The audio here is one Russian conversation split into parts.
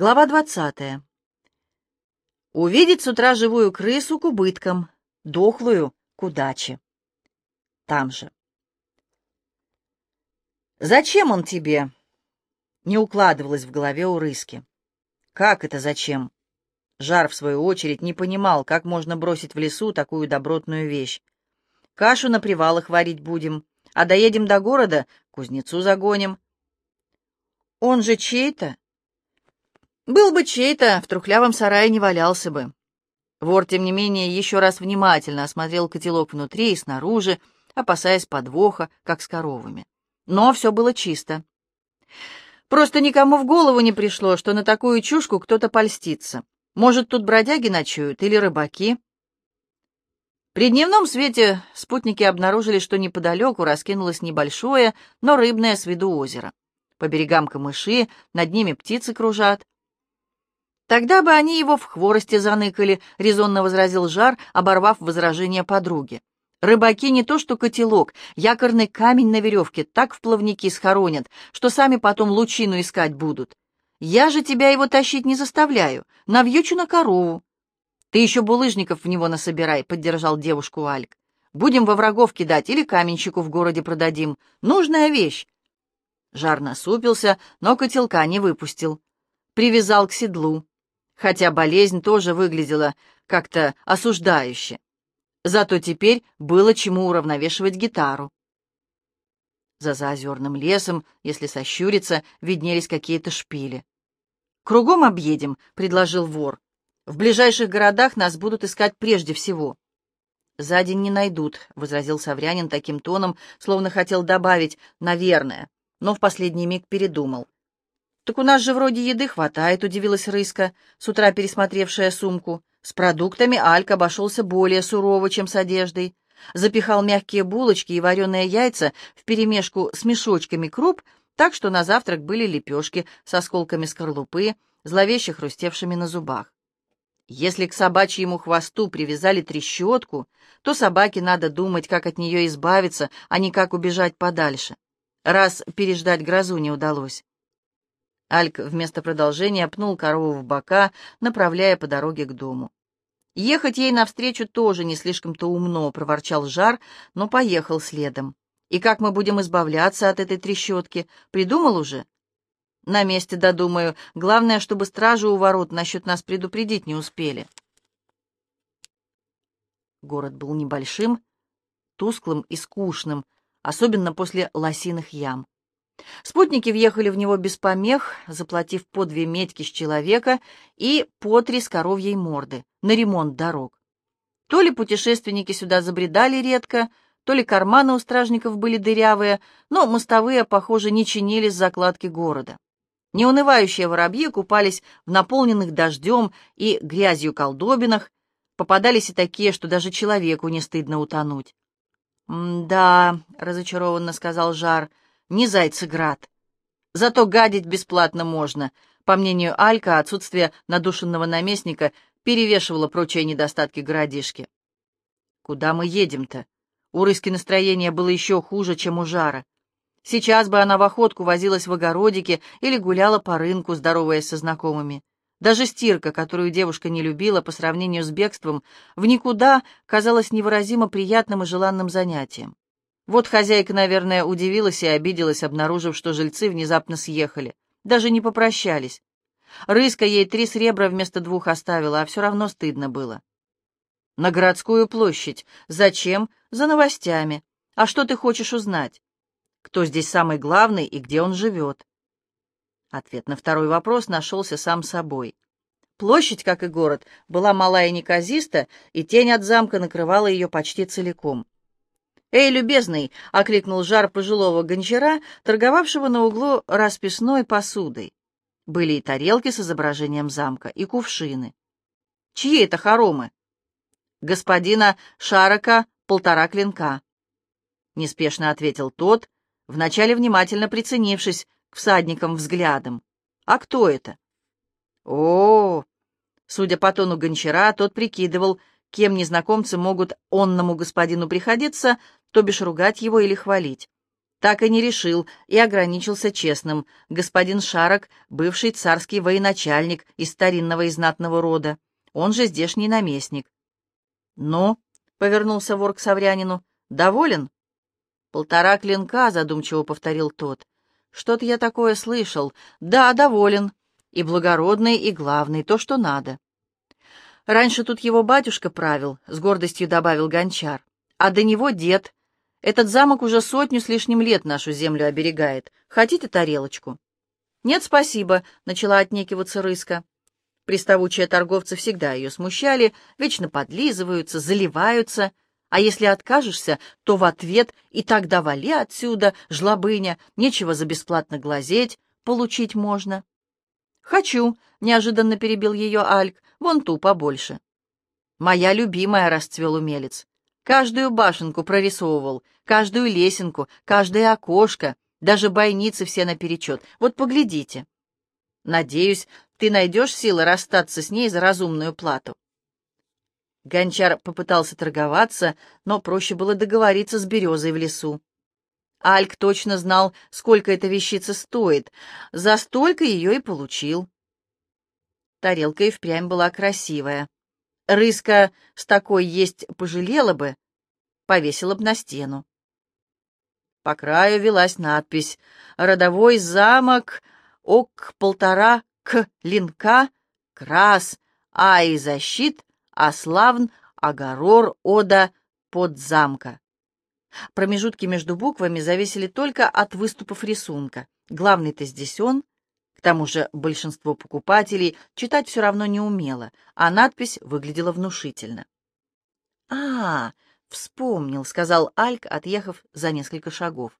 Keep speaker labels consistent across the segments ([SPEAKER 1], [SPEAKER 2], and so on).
[SPEAKER 1] Глава двадцатая. Увидеть с утра живую крысу к убыткам, дохлую к удаче. Там же. «Зачем он тебе?» Не укладывалось в голове у рыски. «Как это зачем?» Жар, в свою очередь, не понимал, как можно бросить в лесу такую добротную вещь. «Кашу на привалах варить будем, а доедем до города, кузнецу загоним». «Он же чей-то?» «Был бы чей-то, в трухлявом сарае не валялся бы». Вор, тем не менее, еще раз внимательно осмотрел котелок внутри и снаружи, опасаясь подвоха, как с коровами. Но все было чисто. Просто никому в голову не пришло, что на такую чушку кто-то польстится. Может, тут бродяги ночуют или рыбаки? При дневном свете спутники обнаружили, что неподалеку раскинулось небольшое, но рыбное с виду озеро. По берегам камыши, над ними птицы кружат. Тогда бы они его в хворосте заныкали, — резонно возразил Жар, оборвав возражение подруги. Рыбаки не то что котелок, якорный камень на веревке так в плавники схоронят, что сами потом лучину искать будут. Я же тебя его тащить не заставляю, навьючу на корову. Ты еще булыжников в него насобирай, — поддержал девушку Альк. Будем во врагов кидать или каменщику в городе продадим. Нужная вещь. Жар насупился, но котелка не выпустил. Привязал к седлу, хотя болезнь тоже выглядела как-то осуждающе. Зато теперь было чему уравновешивать гитару. За заозерным лесом, если сощуриться, виднелись какие-то шпили. «Кругом объедем», — предложил вор. «В ближайших городах нас будут искать прежде всего». «За день не найдут», — возразил Саврянин таким тоном, словно хотел добавить «наверное», но в последний миг передумал. «Так у нас же вроде еды хватает», — удивилась Рыска, с утра пересмотревшая сумку. С продуктами Алька обошелся более сурово, чем с одеждой. Запихал мягкие булочки и вареные яйца вперемешку с мешочками круп, так что на завтрак были лепешки с осколками скорлупы, зловеще хрустевшими на зубах. Если к собачьему хвосту привязали трещотку, то собаке надо думать, как от нее избавиться, а не как убежать подальше, раз переждать грозу не удалось. Альк вместо продолжения пнул корову в бока, направляя по дороге к дому. Ехать ей навстречу тоже не слишком-то умно, проворчал Жар, но поехал следом. И как мы будем избавляться от этой трещотки? Придумал уже? На месте додумаю. Главное, чтобы стражи у ворот насчет нас предупредить не успели. Город был небольшим, тусклым и скучным, особенно после лосиных ям. Спутники въехали в него без помех, заплатив по две медьки с человека и по три с коровьей морды на ремонт дорог. То ли путешественники сюда забредали редко, то ли карманы у стражников были дырявые, но мостовые, похоже, не чинились закладки города. Неунывающие воробьи купались в наполненных дождем и грязью колдобинах, попадались и такие, что даже человеку не стыдно утонуть. «Да», — разочарованно сказал Жар, — не Зайцеград. Зато гадить бесплатно можно. По мнению Алька, отсутствие надушенного наместника перевешивало прочие недостатки городишки. Куда мы едем-то? У Рыски настроение было еще хуже, чем у Жара. Сейчас бы она в охотку возилась в огородике или гуляла по рынку, здороваясь со знакомыми. Даже стирка, которую девушка не любила по сравнению с бегством, в никуда казалась невыразимо приятным и желанным занятием. Вот хозяйка, наверное, удивилась и обиделась, обнаружив, что жильцы внезапно съехали. Даже не попрощались. Рыска ей три сребра вместо двух оставила, а все равно стыдно было. На городскую площадь. Зачем? За новостями. А что ты хочешь узнать? Кто здесь самый главный и где он живет? Ответ на второй вопрос нашелся сам собой. Площадь, как и город, была мала и неказиста, и тень от замка накрывала ее почти целиком. «Эй, любезный!» — окликнул жар пожилого гончара, торговавшего на углу расписной посудой. Были и тарелки с изображением замка, и кувшины. «Чьи это хоромы?» «Господина Шарока полтора клинка», — неспешно ответил тот, вначале внимательно приценившись к всадникам взглядом. «А кто это?» «О, -о, -о Судя по тону гончара, тот прикидывал, кем незнакомцы могут онному господину приходиться, то бишь ругать его или хвалить. Так и не решил и ограничился честным. Господин Шарок, бывший царский военачальник из старинного и знатного рода, он же здешний наместник. «Ну?» — повернулся вор к Саврянину. «Доволен?» «Полтора клинка», — задумчиво повторил тот. «Что-то я такое слышал. Да, доволен. И благородный, и главный, то, что надо». «Раньше тут его батюшка правил», — с гордостью добавил гончар. «А до него дед, этот замок уже сотню с лишним лет нашу землю оберегает. Хотите тарелочку?» «Нет, спасибо», — начала отнекиваться рыска. Приставучие торговцы всегда ее смущали, вечно подлизываются, заливаются, а если откажешься, то в ответ «и тогда вали отсюда, жлобыня, нечего за бесплатно глазеть, получить можно». «Хочу», — неожиданно перебил ее Альк, — «вон ту побольше». «Моя любимая», — расцвел умелец. Каждую башенку прорисовывал, каждую лесенку, каждое окошко, даже бойницы все наперечет. Вот поглядите. Надеюсь, ты найдешь силы расстаться с ней за разумную плату. Гончар попытался торговаться, но проще было договориться с березой в лесу. Альк точно знал, сколько эта вещица стоит. За столько ее и получил. Тарелка и впрямь была красивая. Рыска с такой есть пожалела бы, повесила б на стену. По краю велась надпись «Родовой замок ок полтора к линка крас а и защит а славн агорор ода под замка». Промежутки между буквами зависели только от выступов рисунка. Главный-то здесь он, к тому же большинство покупателей читать все равно не умело, а надпись выглядела внушительно. «А, вспомнил», — сказал Альк, отъехав за несколько шагов.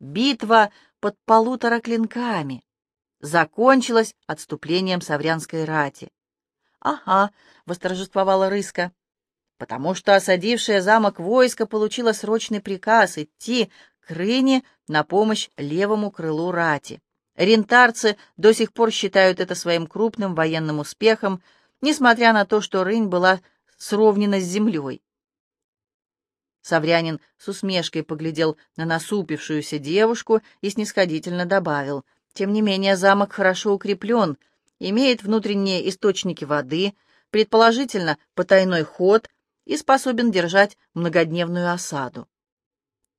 [SPEAKER 1] «Битва под полутора клинками закончилась отступлением Саврянской рати». «Ага», — восторжествовала Рыска, «потому что осадившее замок войско получило срочный приказ идти к Рыне на помощь левому крылу рати. Рентарцы до сих пор считают это своим крупным военным успехом, несмотря на то, что Рынь была сровнена с землей. Саврянин с усмешкой поглядел на насупившуюся девушку и снисходительно добавил, «Тем не менее замок хорошо укреплен, имеет внутренние источники воды, предположительно потайной ход и способен держать многодневную осаду».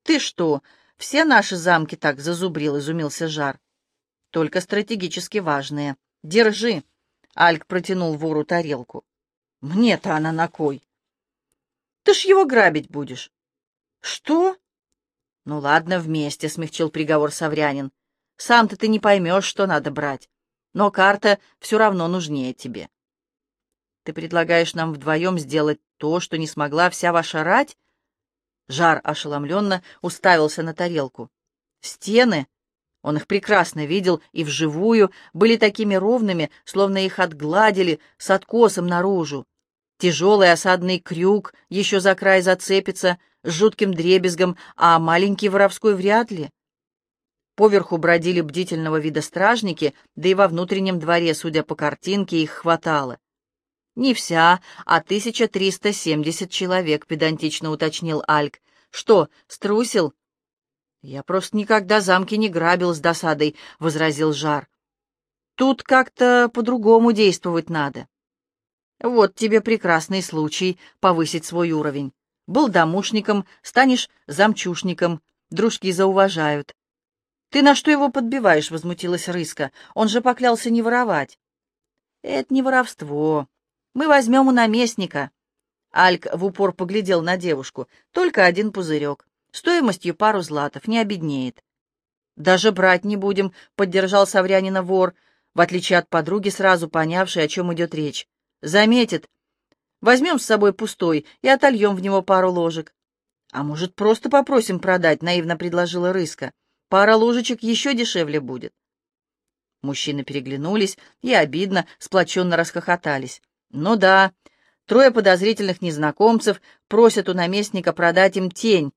[SPEAKER 1] «Ты что, все наши замки так зазубрил?» — изумился Жар только стратегически важные. Держи. Альк протянул вору тарелку. Мне-то она на кой? Ты ж его грабить будешь. Что? Ну ладно, вместе, смягчил приговор Саврянин. Сам-то ты не поймешь, что надо брать. Но карта все равно нужнее тебе. Ты предлагаешь нам вдвоем сделать то, что не смогла вся ваша рать? Жар ошеломленно уставился на тарелку. Стены он их прекрасно видел и вживую, были такими ровными, словно их отгладили с откосом наружу. Тяжелый осадный крюк еще за край зацепится с жутким дребезгом, а маленький воровской вряд ли. Поверху бродили бдительного вида стражники, да и во внутреннем дворе, судя по картинке, их хватало. «Не вся, а 1370 человек», — педантично уточнил Альк. «Что, струсил?» «Я просто никогда замки не грабил с досадой», — возразил Жар. «Тут как-то по-другому действовать надо». «Вот тебе прекрасный случай повысить свой уровень. Был домушником, станешь замчушником, дружки зауважают». «Ты на что его подбиваешь?» — возмутилась Рыска. «Он же поклялся не воровать». «Это не воровство. Мы возьмем у наместника». Альк в упор поглядел на девушку. «Только один пузырек. Стоимостью пару златов, не обеднеет. «Даже брать не будем», — поддержал Саврянина вор, в отличие от подруги, сразу понявшей, о чем идет речь. «Заметит. Возьмем с собой пустой и отольем в него пару ложек». «А может, просто попросим продать?» — наивно предложила Рыска. «Пара ложечек еще дешевле будет». Мужчины переглянулись и, обидно, сплоченно расхохотались. «Ну да, трое подозрительных незнакомцев просят у наместника продать им тень,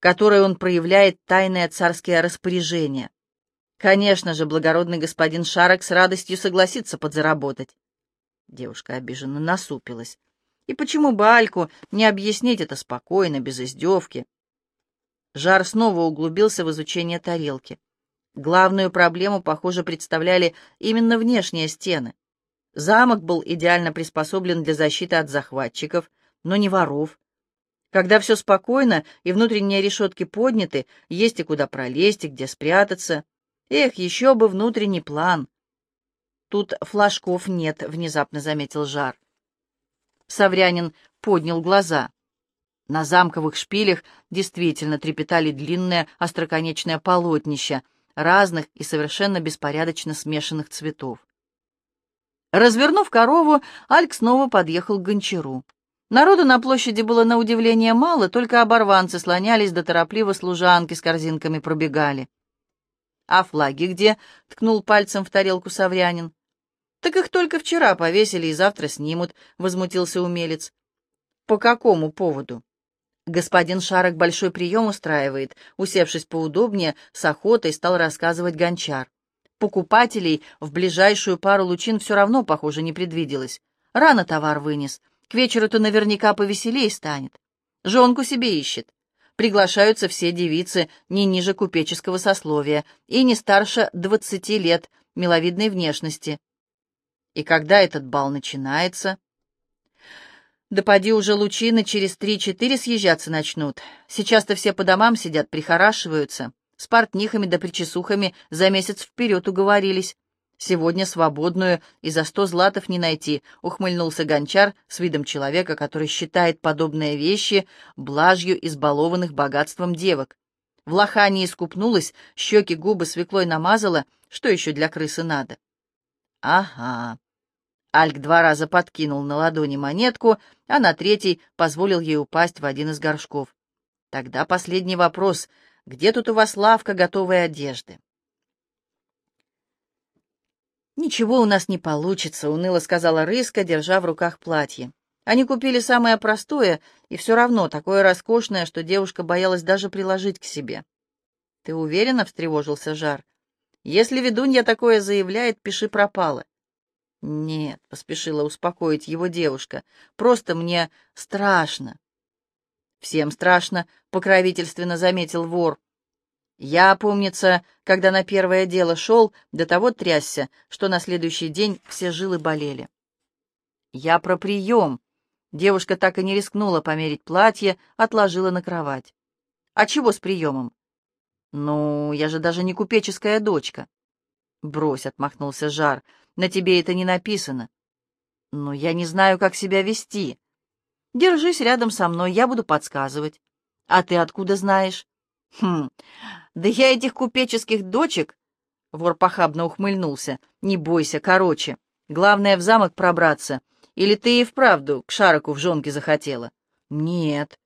[SPEAKER 1] которой он проявляет тайное царское распоряжение. Конечно же, благородный господин Шарок с радостью согласится подзаработать. Девушка обиженно насупилась. И почему бы Альку не объяснить это спокойно, без издевки? Жар снова углубился в изучение тарелки. Главную проблему, похоже, представляли именно внешние стены. Замок был идеально приспособлен для защиты от захватчиков, но не воров. Когда все спокойно и внутренние решетки подняты, есть и куда пролезть, и где спрятаться. Эх, еще бы внутренний план. Тут флажков нет, внезапно заметил Жар. Саврянин поднял глаза. На замковых шпилях действительно трепетали длинные остроконечные полотнища разных и совершенно беспорядочно смешанных цветов. Развернув корову, Альк снова подъехал к гончару. Народу на площади было на удивление мало, только оборванцы слонялись, да торопливо служанки с корзинками пробегали. «А флаги где?» — ткнул пальцем в тарелку Саврянин. «Так их только вчера повесили и завтра снимут», — возмутился умелец. «По какому поводу?» Господин Шарок большой прием устраивает, усевшись поудобнее, с охотой стал рассказывать гончар. Покупателей в ближайшую пару лучин все равно, похоже, не предвиделось. Рано товар вынес. К вечеру-то наверняка повеселей станет. Жонку себе ищет. Приглашаются все девицы не ниже купеческого сословия и не старше двадцати лет, миловидной внешности. И когда этот бал начинается? Да поди уже лучины через три-четыре съезжаться начнут. Сейчас-то все по домам сидят, прихорашиваются. С портнихами да причесухами за месяц вперед уговорились. Сегодня свободную и за сто златов не найти, ухмыльнулся гончар с видом человека, который считает подобные вещи блажью избалованных богатством девок. В лохане искупнулась, щеки губы свеклой намазала, что еще для крысы надо? Ага. Альк два раза подкинул на ладони монетку, а на третий позволил ей упасть в один из горшков. Тогда последний вопрос — где тут у вас лавка готовой одежды?» «Ничего у нас не получится», — уныло сказала Рыска, держа в руках платье. Они купили самое простое, и все равно такое роскошное, что девушка боялась даже приложить к себе. «Ты уверена?» — встревожился Жар. «Если ведунья такое заявляет, пиши пропало». «Нет», — поспешила успокоить его девушка, — «просто мне страшно». «Всем страшно», — покровительственно заметил вор. «Я, помнится, когда на первое дело шел, до того трясся, что на следующий день все жилы болели». «Я про прием». Девушка так и не рискнула померить платье, отложила на кровать. «А чего с приемом?» «Ну, я же даже не купеческая дочка». «Брось», — отмахнулся Жар, — «на тебе это не написано». «Но я не знаю, как себя вести». Держись рядом со мной, я буду подсказывать. А ты откуда знаешь? Хм, да я этих купеческих дочек... Вор похабно ухмыльнулся. Не бойся, короче. Главное в замок пробраться. Или ты и вправду к Шароку в жонке захотела? Нет.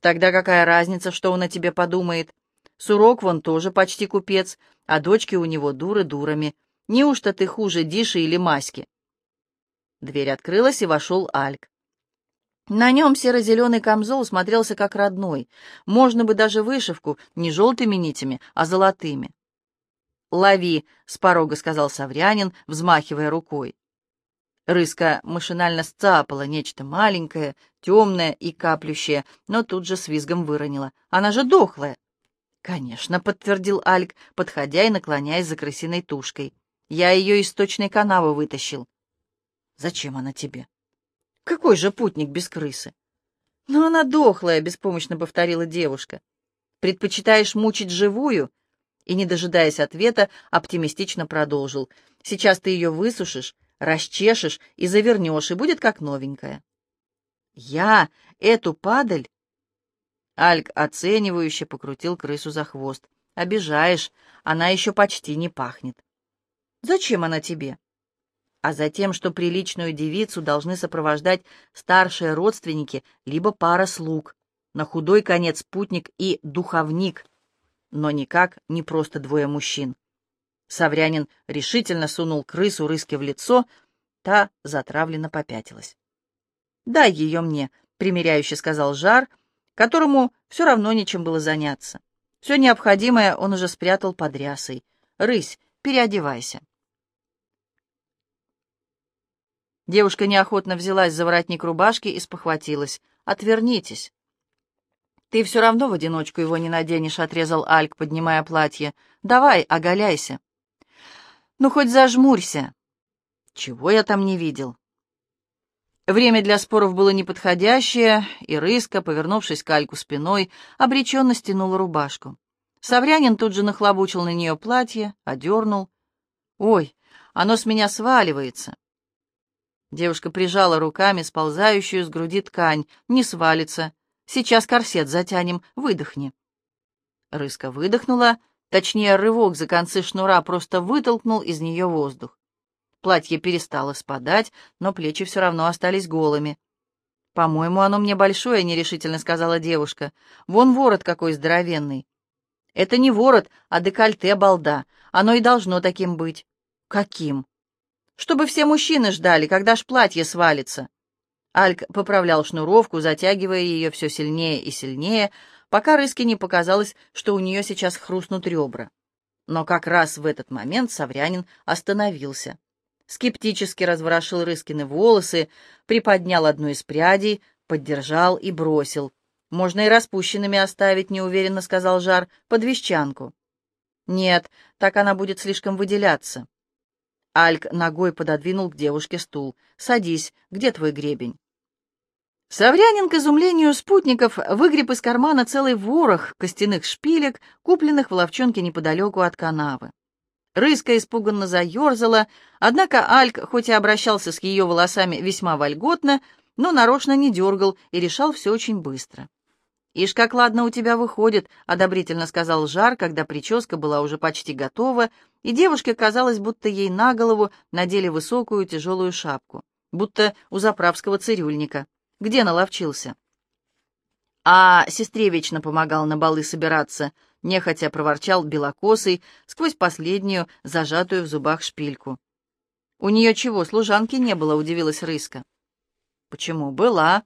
[SPEAKER 1] Тогда какая разница, что он о тебе подумает? Сурок вон тоже почти купец, а дочки у него дуры дурами. Неужто ты хуже Диши или Маськи? Дверь открылась, и вошел Альк. На нем серо-зеленый камзол смотрелся как родной. Можно бы даже вышивку не желтыми нитями, а золотыми. «Лови!» — с порога сказал Саврянин, взмахивая рукой. Рыска машинально сцапала нечто маленькое, темное и каплющее, но тут же с визгом выронила. «Она же дохлая!» «Конечно», — подтвердил Альк, подходя и наклоняясь за крысиной тушкой. «Я ее из точной канавы вытащил». «Зачем она тебе?» Какой же путник без крысы? Но она дохлая, беспомощно повторила девушка. Предпочитаешь мучить живую? И, не дожидаясь ответа, оптимистично продолжил. Сейчас ты ее высушишь, расчешешь и завернешь, и будет как новенькая. Я эту падаль? Альк оценивающе покрутил крысу за хвост. Обижаешь, она еще почти не пахнет. Зачем она тебе? А затем, что приличную девицу должны сопровождать старшие родственники либо пара слуг, на худой конец путник и духовник, но никак не просто двое мужчин. Саврянин решительно сунул крысу рыски в лицо, та затравленно попятилась. «Дай ее мне», — примиряюще сказал Жар, которому все равно нечем было заняться. Все необходимое он уже спрятал под рясой. «Рысь, переодевайся». Девушка неохотно взялась за воротник рубашки и спохватилась. «Отвернитесь». «Ты все равно в одиночку его не наденешь», — отрезал Альк, поднимая платье. «Давай, оголяйся». «Ну, хоть зажмурься». «Чего я там не видел?» Время для споров было неподходящее, и Рыска, повернувшись к Альку спиной, обреченно стянула рубашку. Саврянин тут же нахлобучил на нее платье, одернул. «Ой, оно с меня сваливается!» Девушка прижала руками сползающую с груди ткань. «Не свалится. Сейчас корсет затянем. Выдохни». Рыска выдохнула, точнее, рывок за концы шнура просто вытолкнул из нее воздух. Платье перестало спадать, но плечи все равно остались голыми. «По-моему, оно мне большое», — нерешительно сказала девушка. «Вон ворот какой здоровенный». «Это не ворот, а декольте, балда. Оно и должно таким быть». «Каким?» «Чтобы все мужчины ждали, когда ж платье свалится». Альк поправлял шнуровку, затягивая ее все сильнее и сильнее, пока Рыске не показалось, что у нее сейчас хрустнут ребра. Но как раз в этот момент Саврянин остановился скептически разворошил Рыскины волосы, приподнял одну из прядей, поддержал и бросил. «Можно и распущенными оставить», — неуверенно сказал Жар, — «под вещанку». «Нет, так она будет слишком выделяться». Альк ногой пододвинул к девушке стул. «Садись, где твой гребень?» Саврянин, к изумлению спутников, выгреб из кармана целый ворох костяных шпилек, купленных в ловчонке неподалеку от канавы. Рыска испуганно заерзала, однако Альк, хоть и обращался с ее волосами весьма вольготно, но нарочно не дергал и решал все очень быстро. «Ишь, как ладно у тебя выходит», — одобрительно сказал Жар, когда прическа была уже почти готова, и девушке казалось, будто ей на голову надели высокую тяжелую шапку, будто у заправского цирюльника. Где наловчился? А сестре вечно помогал на балы собираться — нехотя проворчал белокосый сквозь последнюю, зажатую в зубах шпильку. «У нее чего, служанки не было?» — удивилась Рыска. «Почему? Была.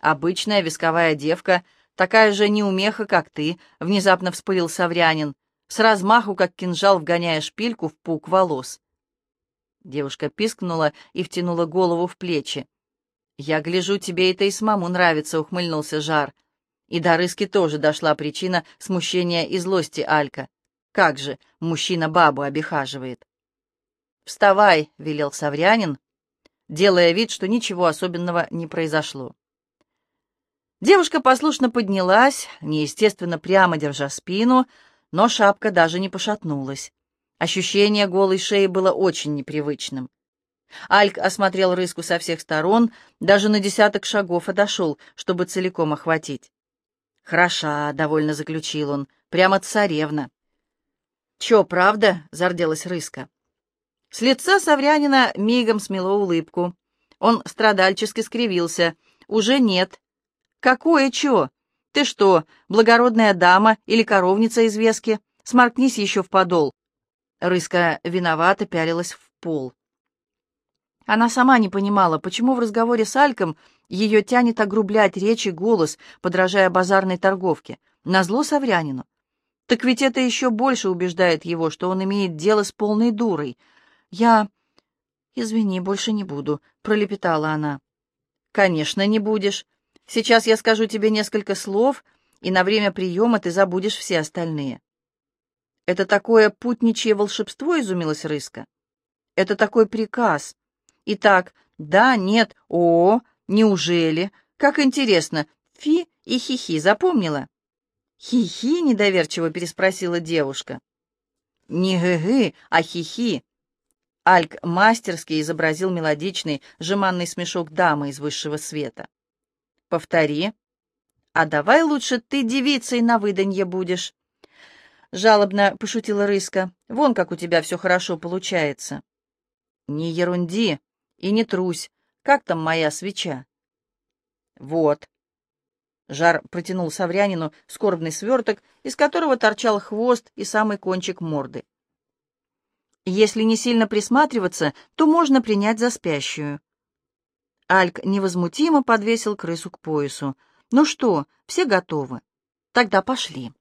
[SPEAKER 1] Обычная висковая девка, такая же неумеха, как ты», — внезапно вспылил Саврянин, с размаху, как кинжал, вгоняя шпильку в пук волос. Девушка пискнула и втянула голову в плечи. «Я гляжу, тебе это и самому нравится», — ухмыльнулся Жар. И до Рыски тоже дошла причина смущения и злости Алька. Как же, мужчина бабу обихаживает. «Вставай», — велел Саврянин, делая вид, что ничего особенного не произошло. Девушка послушно поднялась, неестественно прямо держа спину, но шапка даже не пошатнулась. Ощущение голой шеи было очень непривычным. Альк осмотрел рыску со всех сторон, даже на десяток шагов отошел, чтобы целиком охватить. «Хороша», — довольно заключил он, — «прямо царевна». «Чё, правда?» — зарделась Рыска. С лица Саврянина мигом смело улыбку. Он страдальчески скривился. «Уже нет». «Какое чё? Ты что, благородная дама или коровница из вески? Сморкнись еще в подол». Рыска виновато пялилась в пол. Она сама не понимала, почему в разговоре с Альком ее тянет огрублять речь и голос, подражая базарной торговке, назло Саврянину. Так ведь это еще больше убеждает его, что он имеет дело с полной дурой. «Я... извини, больше не буду», — пролепетала она. «Конечно, не будешь. Сейчас я скажу тебе несколько слов, и на время приема ты забудешь все остальные». «Это такое путничье волшебство?» — изумилась Рыска. «Это такой приказ. Итак, да, нет, о, Неужели? Как интересно. Фи и хихи запомнила? Хихи недоверчиво переспросила девушка. Не гы-гы, а хихи. Альк мастерски изобразил мелодичный, жеманный смешок дамы из высшего света. Повтори. А давай лучше ты девицей на выданье будешь. Жалобно пошутила Рыска. Вон как у тебя все хорошо получается. Не ерунди и не трусь. Как там моя свеча?» «Вот». Жар протянул Саврянину скорбный сверток, из которого торчал хвост и самый кончик морды. «Если не сильно присматриваться, то можно принять за спящую». Альк невозмутимо подвесил крысу к поясу. «Ну что, все готовы? Тогда пошли».